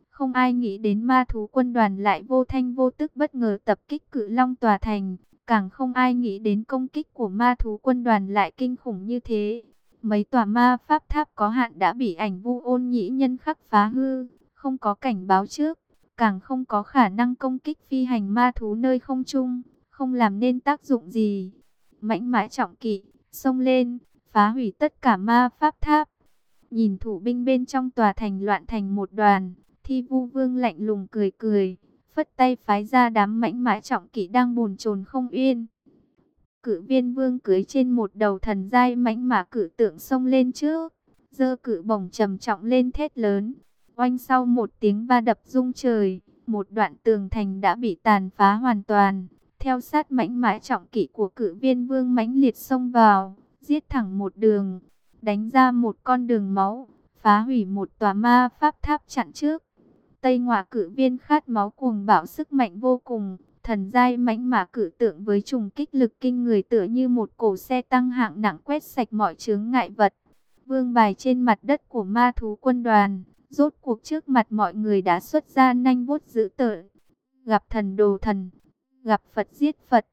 Không ai nghĩ đến ma thú quân đoàn lại vô thanh vô tức bất ngờ tập kích cự long tòa thành. Càng không ai nghĩ đến công kích của ma thú quân đoàn lại kinh khủng như thế. Mấy tòa ma pháp tháp có hạn đã bị ảnh vu ôn nhĩ nhân khắc phá hư, không có cảnh báo trước, càng không có khả năng công kích phi hành ma thú nơi không trung, không làm nên tác dụng gì. Mãnh mãi trọng kỵ, xông lên, phá hủy tất cả ma pháp tháp. Nhìn thủ binh bên trong tòa thành loạn thành một đoàn, thi vu vương lạnh lùng cười cười, phất tay phái ra đám mãnh mã trọng kỵ đang bồn chồn không yên. Cử viên vương cưới trên một đầu thần giai mãnh mã cử tượng xông lên trước, dơ cử bổng trầm trọng lên thét lớn. Oanh sau một tiếng ba đập rung trời, một đoạn tường thành đã bị tàn phá hoàn toàn. Theo sát mãnh mã trọng kỵ của cử viên vương mãnh liệt xông vào, giết thẳng một đường, đánh ra một con đường máu, phá hủy một tòa ma pháp tháp chặn trước. Tây Ngọa cử viên khát máu cuồng bạo sức mạnh vô cùng, thần giai mãnh mà cử tượng với trùng kích lực kinh người tựa như một cổ xe tăng hạng nặng quét sạch mọi chướng ngại vật. Vương bài trên mặt đất của ma thú quân đoàn, rốt cuộc trước mặt mọi người đã xuất ra nanh vuốt dữ tợn. Gặp thần đồ thần, gặp Phật giết Phật,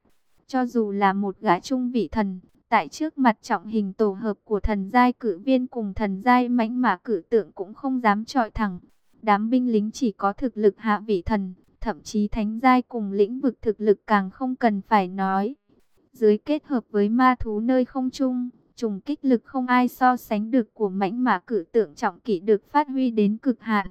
cho dù là một gã trung vị thần, tại trước mặt trọng hình tổ hợp của thần giai cử viên cùng thần giai mãnh mà cử tượng cũng không dám trọi thẳng. Đám binh lính chỉ có thực lực hạ vị thần, thậm chí thánh giai cùng lĩnh vực thực lực càng không cần phải nói. Dưới kết hợp với ma thú nơi không trung, trùng kích lực không ai so sánh được của mãnh mã cử tượng trọng kỵ được phát huy đến cực hạn.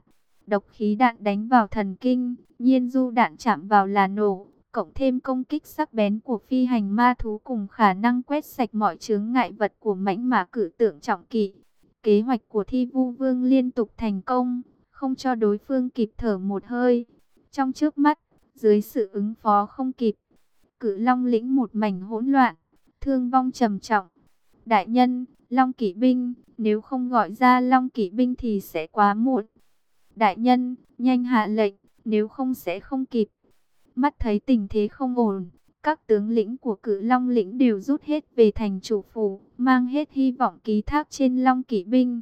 Độc khí đạn đánh vào thần kinh, nhiên du đạn chạm vào là nổ, cộng thêm công kích sắc bén của phi hành ma thú cùng khả năng quét sạch mọi chướng ngại vật của mãnh mã cử tượng trọng kỵ. Kế hoạch của thi vu vương liên tục thành công, không cho đối phương kịp thở một hơi. Trong trước mắt, dưới sự ứng phó không kịp, cử long lĩnh một mảnh hỗn loạn, thương vong trầm trọng. Đại nhân, long kỵ binh, nếu không gọi ra long kỵ binh thì sẽ quá muộn. Đại nhân, nhanh hạ lệnh, nếu không sẽ không kịp. Mắt thấy tình thế không ổn, các tướng lĩnh của cử long lĩnh đều rút hết về thành chủ phủ, mang hết hy vọng ký thác trên long kỵ binh.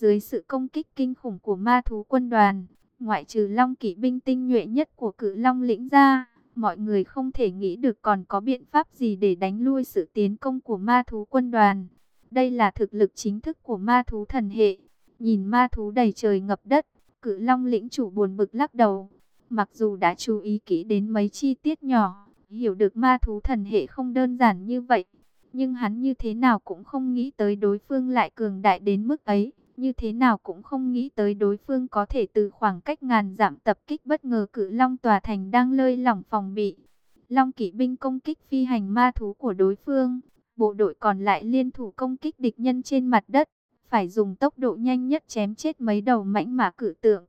Dưới sự công kích kinh khủng của ma thú quân đoàn, ngoại trừ long kỵ binh tinh nhuệ nhất của cử long lĩnh ra, mọi người không thể nghĩ được còn có biện pháp gì để đánh lui sự tiến công của ma thú quân đoàn. Đây là thực lực chính thức của ma thú thần hệ. Nhìn ma thú đầy trời ngập đất, cử long lĩnh chủ buồn bực lắc đầu. Mặc dù đã chú ý kỹ đến mấy chi tiết nhỏ, hiểu được ma thú thần hệ không đơn giản như vậy. Nhưng hắn như thế nào cũng không nghĩ tới đối phương lại cường đại đến mức ấy như thế nào cũng không nghĩ tới đối phương có thể từ khoảng cách ngàn giảm tập kích bất ngờ cự long tòa thành đang lơi lỏng phòng bị. Long kỵ binh công kích phi hành ma thú của đối phương, bộ đội còn lại liên thủ công kích địch nhân trên mặt đất, phải dùng tốc độ nhanh nhất chém chết mấy đầu mãnh mã cử tượng.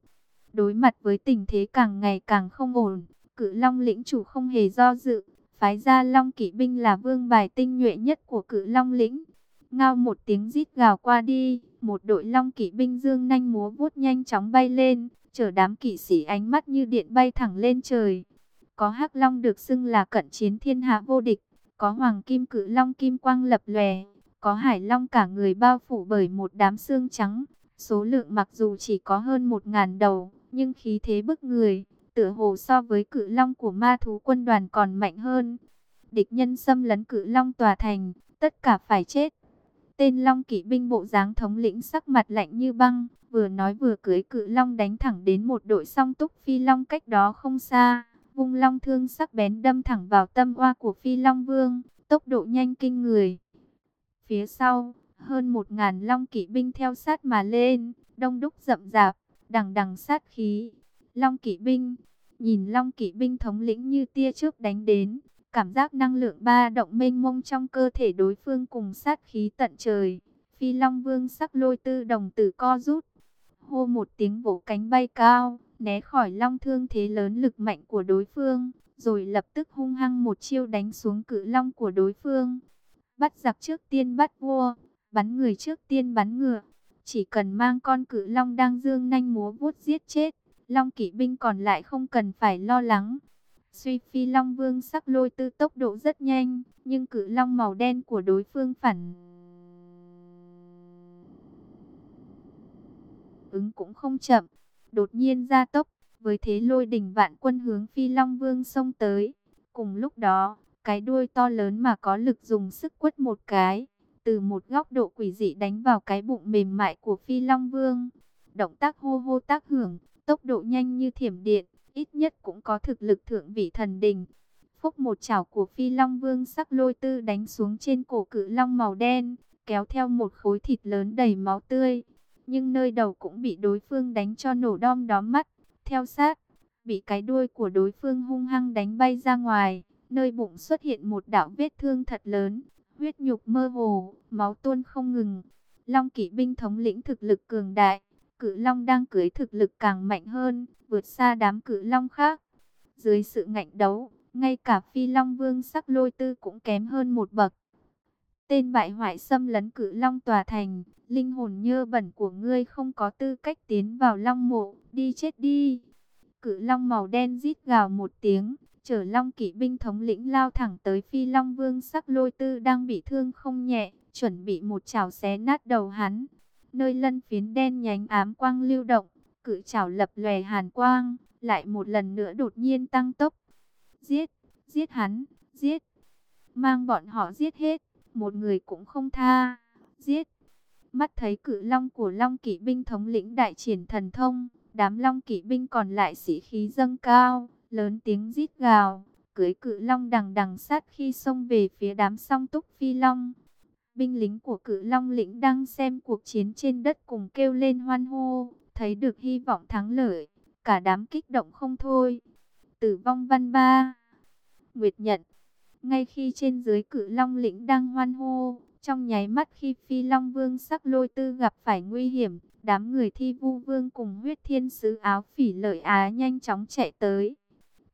Đối mặt với tình thế càng ngày càng không ổn, cự long lĩnh chủ không hề do dự, phái ra long kỵ binh là vương bài tinh nhuệ nhất của cự long lĩnh. Ngao một tiếng rít gào qua đi, một đội long kỵ binh dương nhanh múa vuốt nhanh chóng bay lên, chở đám kỵ sĩ ánh mắt như điện bay thẳng lên trời. Có hắc long được xưng là cận chiến thiên hạ vô địch, có hoàng kim cự long kim quang lập lòe, có hải long cả người bao phủ bởi một đám xương trắng. Số lượng mặc dù chỉ có hơn một ngàn đầu, nhưng khí thế bức người, tựa hồ so với cự long của ma thú quân đoàn còn mạnh hơn. Địch nhân xâm lấn cự long tòa thành, tất cả phải chết. Tên Long kỵ binh bộ dáng thống lĩnh sắc mặt lạnh như băng, vừa nói vừa cưới cự long đánh thẳng đến một đội song túc phi long cách đó không xa. Vung long thương sắc bén đâm thẳng vào tâm oa của phi long vương, tốc độ nhanh kinh người. Phía sau, hơn một ngàn long kỵ binh theo sát mà lên, đông đúc rậm rạp, đằng đằng sát khí. Long kỵ binh, nhìn long kỵ binh thống lĩnh như tia trước đánh đến, Cảm giác năng lượng ba động mênh mông trong cơ thể đối phương cùng sát khí tận trời. Phi Long Vương sắc lôi tư đồng tử co rút. Hô một tiếng vỗ cánh bay cao, né khỏi long thương thế lớn lực mạnh của đối phương, rồi lập tức hung hăng một chiêu đánh xuống cự long của đối phương. Bắt giặc trước tiên bắt vua, bắn người trước tiên bắn ngựa. Chỉ cần mang con cự long đang dương nanh múa vuốt giết chết, long kỵ binh còn lại không cần phải lo lắng. Suy phi long vương sắc lôi tư tốc độ rất nhanh, nhưng cự long màu đen của đối phương phản ứng cũng không chậm, đột nhiên ra tốc, với thế lôi đỉnh vạn quân hướng phi long vương xông tới. Cùng lúc đó, cái đuôi to lớn mà có lực dùng sức quất một cái, từ một góc độ quỷ dị đánh vào cái bụng mềm mại của phi long vương. Động tác hô hô tác hưởng, tốc độ nhanh như thiểm điện, ít nhất cũng có thực lực thượng vị thần đình. Phúc một chảo của phi long vương sắc lôi tư đánh xuống trên cổ cự long màu đen, kéo theo một khối thịt lớn đầy máu tươi. Nhưng nơi đầu cũng bị đối phương đánh cho nổ đom đóm mắt, theo sát, bị cái đuôi của đối phương hung hăng đánh bay ra ngoài, nơi bụng xuất hiện một đạo vết thương thật lớn, huyết nhục mơ hồ, máu tuôn không ngừng. Long kỵ binh thống lĩnh thực lực cường đại, cự long đang cưới thực lực càng mạnh hơn, vượt xa đám cự long khác. Dưới sự ngạnh đấu, ngay cả phi long vương sắc lôi tư cũng kém hơn một bậc. Tên bại hoại xâm lấn cự long tòa thành, linh hồn nhơ bẩn của ngươi không có tư cách tiến vào long mộ, đi chết đi. Cự long màu đen rít gào một tiếng, chở long kỵ binh thống lĩnh lao thẳng tới phi long vương sắc lôi tư đang bị thương không nhẹ, chuẩn bị một chảo xé nát đầu hắn. Nơi lân phiến đen nhánh ám quang lưu động, cự chảo lập lòe hàn quang, lại một lần nữa đột nhiên tăng tốc. Giết, giết hắn, giết, mang bọn họ giết hết, một người cũng không tha, giết. Mắt thấy cự long của long kỵ binh thống lĩnh đại triển thần thông, đám long kỵ binh còn lại sĩ khí dâng cao, lớn tiếng rít gào, cưới cự long đằng đằng sát khi xông về phía đám song túc phi long. Binh lính của cự long lĩnh đang xem cuộc chiến trên đất cùng kêu lên hoan hô, thấy được hy vọng thắng lợi, cả đám kích động không thôi. Tử vong văn ba, Nguyệt nhận, ngay khi trên dưới cự long lĩnh đang hoan hô, trong nháy mắt khi Phi Long Vương sắc lôi tư gặp phải nguy hiểm, đám người thi vu vương cùng huyết thiên sứ áo phỉ lợi á nhanh chóng chạy tới.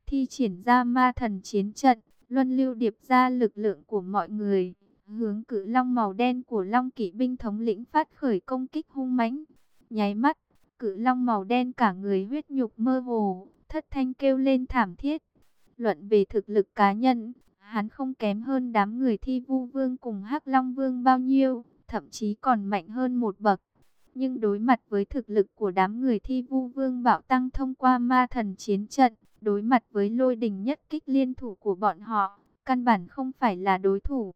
Thi triển ra ma thần chiến trận, luân lưu điệp ra lực lượng của mọi người. Hướng cự long màu đen của long kỵ binh thống lĩnh phát khởi công kích hung mãnh. Nháy mắt, cự long màu đen cả người huyết nhục mơ hồ, thất thanh kêu lên thảm thiết. Luận về thực lực cá nhân, Hắn không kém hơn đám người thi vu vương cùng hắc long vương bao nhiêu, thậm chí còn mạnh hơn một bậc. Nhưng đối mặt với thực lực của đám người thi vu vương bạo tăng thông qua ma thần chiến trận, đối mặt với lôi đình nhất kích liên thủ của bọn họ, căn bản không phải là đối thủ.